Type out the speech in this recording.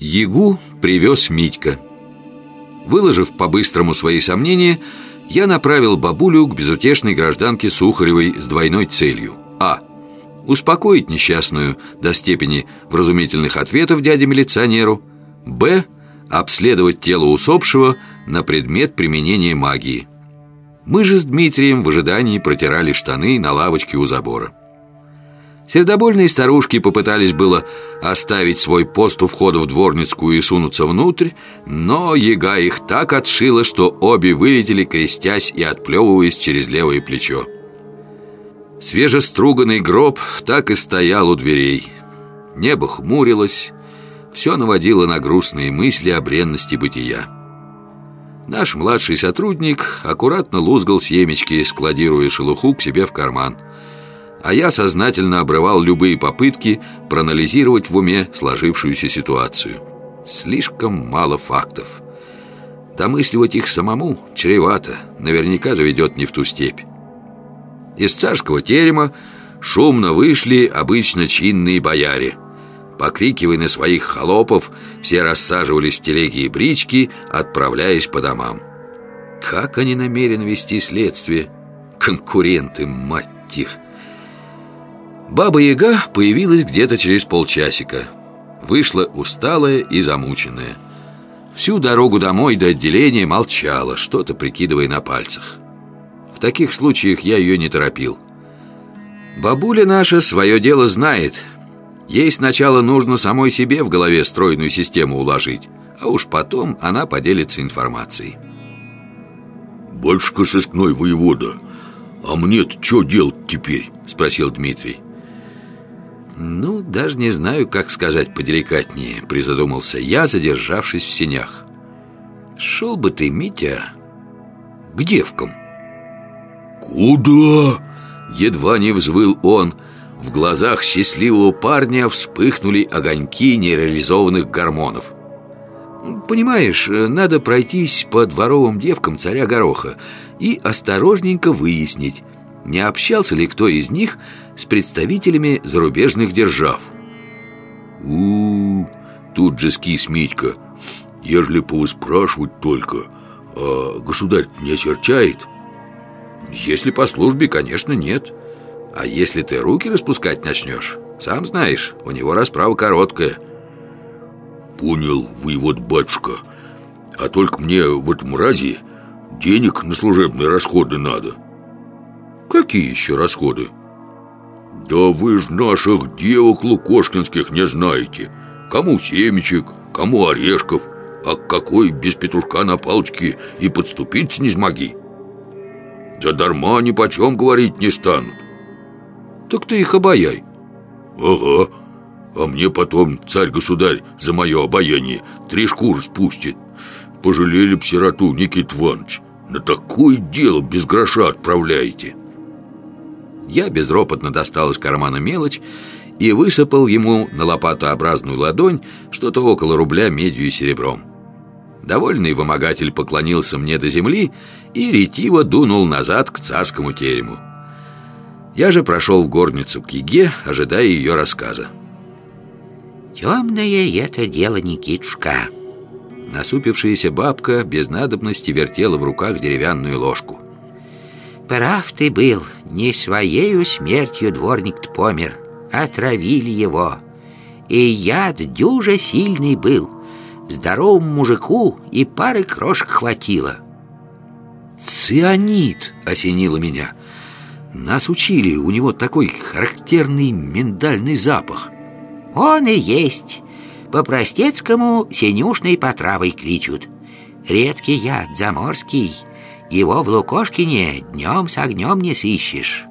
Ягу привез Митька. Выложив по-быстрому свои сомнения Я направил бабулю к безутешной гражданке Сухаревой с двойной целью. А. Успокоить несчастную до степени вразумительных ответов дяде-милиционеру Б. Обследовать тело усопшего на предмет применения магии. Мы же с Дмитрием в ожидании протирали штаны на лавочке у забора Сердобольные старушки попытались было оставить свой пост у входа в дворницкую и сунуться внутрь, но яга их так отшила, что обе вылетели, крестясь и отплевываясь через левое плечо. Свежеструганный гроб так и стоял у дверей. Небо хмурилось, все наводило на грустные мысли о бренности бытия. Наш младший сотрудник аккуратно лузгал семечки, складируя шелуху к себе в карман – а я сознательно обрывал любые попытки проанализировать в уме сложившуюся ситуацию. Слишком мало фактов. Домысливать их самому чревато, наверняка заведет не в ту степь. Из царского терема шумно вышли обычно чинные бояре. Покрикивая на своих холопов, все рассаживались в телеги и брички, отправляясь по домам. Как они намерены вести следствие? Конкуренты, мать их! Баба-яга появилась где-то через полчасика. Вышла усталая и замученная. Всю дорогу домой до отделения молчала, что-то прикидывая на пальцах. В таких случаях я ее не торопил. Бабуля наша свое дело знает. Ей сначала нужно самой себе в голове стройную систему уложить А уж потом она поделится информацией. «Батюшка сыскной воевода, а мне-то что делать теперь?» Спросил Дмитрий «Ну, даже не знаю, как сказать поделикатнее», — призадумался я, задержавшись в сенях. «Шел бы ты, Митя, к девкам». «Куда?» — едва не взвыл он. В глазах счастливого парня вспыхнули огоньки нереализованных гормонов. «Понимаешь, надо пройтись по дворовым девкам царя Гороха и осторожненько выяснить, не общался ли кто из них с представителями зарубежных держав. у, -у, -у тут же скис Митька. Ежели повыспрашивать только, а государь не осерчает? Если по службе, конечно, нет. А если ты руки распускать начнешь, сам знаешь, у него расправа короткая. Понял, воевод батюшка. А только мне в этом разе денег на служебные расходы надо. Какие еще расходы? Да вы ж наших девок лукошкинских не знаете. Кому семечек, кому орешков А какой без петушка на палочке и подступиться не смоги. Задарма ни почем говорить не станут. Так ты их обаяй. Ага. А мне потом царь-государь за мое обаяние Три шкуры спустит. Пожалели б сироту, Никит Иванович. На такое дело без гроша отправляете я безропотно достал из кармана мелочь и высыпал ему на лопатообразную ладонь что-то около рубля медью и серебром. Довольный вымогатель поклонился мне до земли и ретиво дунул назад к царскому терему. Я же прошел в горницу к Еге, ожидая ее рассказа. «Темное это дело, Никитушка!» Насупившаяся бабка без надобности вертела в руках деревянную ложку. Прав ты был, не своею смертью дворник-то помер, отравили его. И яд дюже сильный был, здоровому мужику и пары крошек хватило. «Цианид!» — осенило меня. Нас учили, у него такой характерный миндальный запах. Он и есть. По-простецкому синюшной потравой кличут. Редкий яд, заморский — его в Лукошкине днем с огнем не сыщешь.